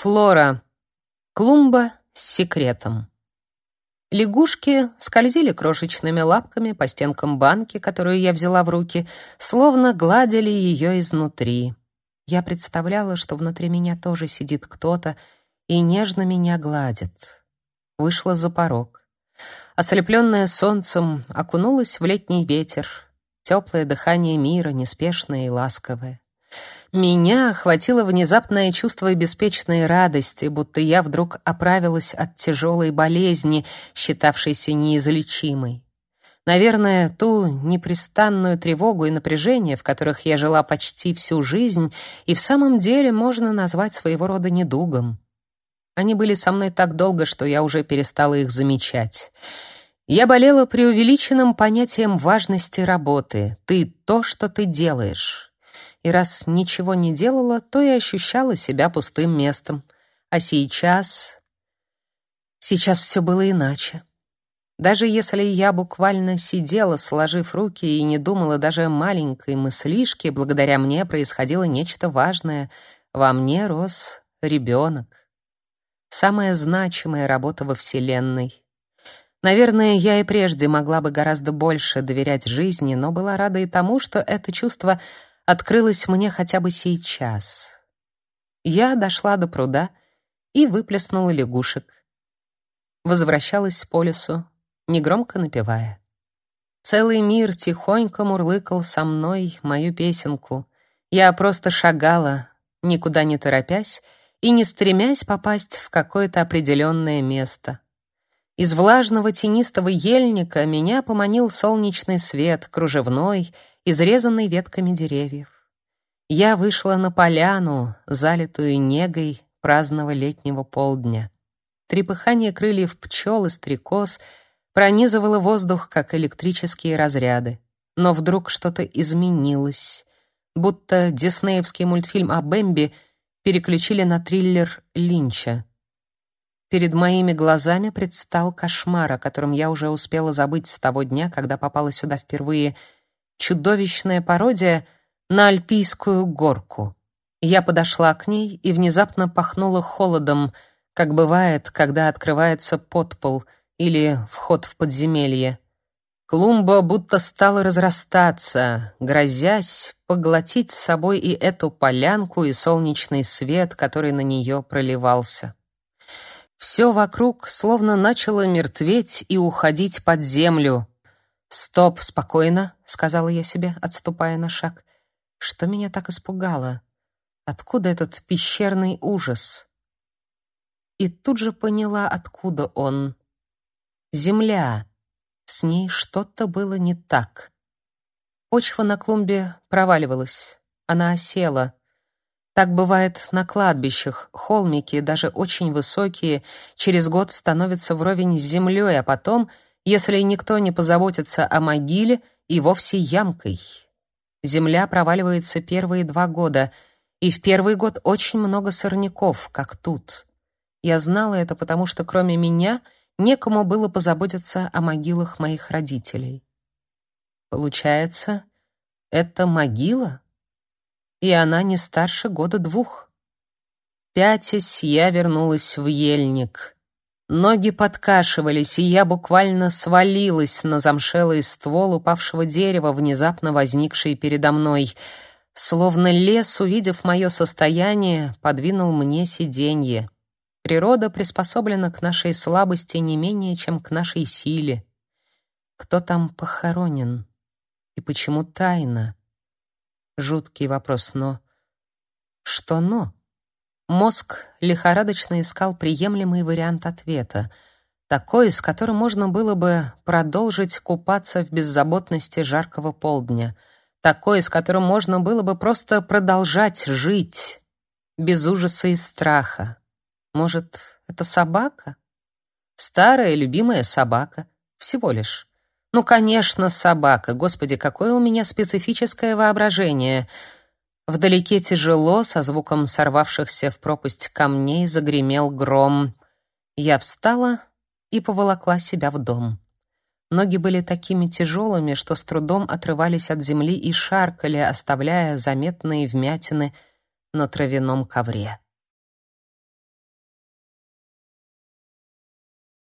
Флора. Клумба с секретом. Лягушки скользили крошечными лапками по стенкам банки, которую я взяла в руки, словно гладили ее изнутри. Я представляла, что внутри меня тоже сидит кто-то и нежно меня гладит. Вышла за порог. Ослепленная солнцем, окунулась в летний ветер. Теплое дыхание мира, неспешное и ласковое. Меня охватило внезапное чувство беспечной радости, будто я вдруг оправилась от тяжелой болезни, считавшейся неизлечимой. Наверное, ту непрестанную тревогу и напряжение, в которых я жила почти всю жизнь, и в самом деле можно назвать своего рода недугом. Они были со мной так долго, что я уже перестала их замечать. Я болела преувеличенным понятием важности работы. Ты то, что ты делаешь и раз ничего не делала, то и ощущала себя пустым местом. А сейчас... Сейчас все было иначе. Даже если я буквально сидела, сложив руки, и не думала даже о маленькой мыслишке, благодаря мне происходило нечто важное. Во мне рос ребенок. Самая значимая работа во Вселенной. Наверное, я и прежде могла бы гораздо больше доверять жизни, но была рада и тому, что это чувство открылась мне хотя бы сейчас. Я дошла до пруда и выплеснула лягушек. Возвращалась по лесу, негромко напевая. Целый мир тихонько мурлыкал со мной мою песенку. Я просто шагала, никуда не торопясь и не стремясь попасть в какое-то определенное место. Из влажного тенистого ельника меня поманил солнечный свет, кружевной изрезанный ветками деревьев. Я вышла на поляну, залитую негой праздного летнего полдня. Трепыхание крыльев пчел и стрекоз пронизывало воздух, как электрические разряды. Но вдруг что-то изменилось, будто диснеевский мультфильм о Бэмби переключили на триллер Линча. Перед моими глазами предстал кошмар, о котором я уже успела забыть с того дня, когда попала сюда впервые — чудовищная пародия на альпийскую горку. Я подошла к ней и внезапно пахнула холодом, как бывает, когда открывается подпол или вход в подземелье. Клумба будто стала разрастаться, грозясь поглотить с собой и эту полянку, и солнечный свет, который на нее проливался. Все вокруг словно начало мертветь и уходить под землю, «Стоп, спокойно», — сказала я себе, отступая на шаг. «Что меня так испугало? Откуда этот пещерный ужас?» И тут же поняла, откуда он. Земля. С ней что-то было не так. Почва на клумбе проваливалась. Она осела. Так бывает на кладбищах. Холмики, даже очень высокие, через год становятся вровень с землей, а потом — если никто не позаботится о могиле, и вовсе ямкой. Земля проваливается первые два года, и в первый год очень много сорняков, как тут. Я знала это, потому что кроме меня некому было позаботиться о могилах моих родителей. Получается, это могила? И она не старше года двух. Пятясь, я вернулась в ельник. Ноги подкашивались, и я буквально свалилась на замшелый ствол упавшего дерева, внезапно возникший передо мной. Словно лес, увидев мое состояние, подвинул мне сиденье. Природа приспособлена к нашей слабости не менее, чем к нашей силе. Кто там похоронен? И почему тайна? Жуткий вопрос, но... Что но? Мозг лихорадочно искал приемлемый вариант ответа, такой, с которым можно было бы продолжить купаться в беззаботности жаркого полдня, такой, с которым можно было бы просто продолжать жить без ужаса и страха. Может, это собака? Старая любимая собака, всего лишь. Ну, конечно, собака. Господи, какое у меня специфическое воображение. Вдалеке тяжело, со звуком сорвавшихся в пропасть камней, загремел гром. Я встала и поволокла себя в дом. Ноги были такими тяжелыми, что с трудом отрывались от земли и шаркали, оставляя заметные вмятины на травяном ковре.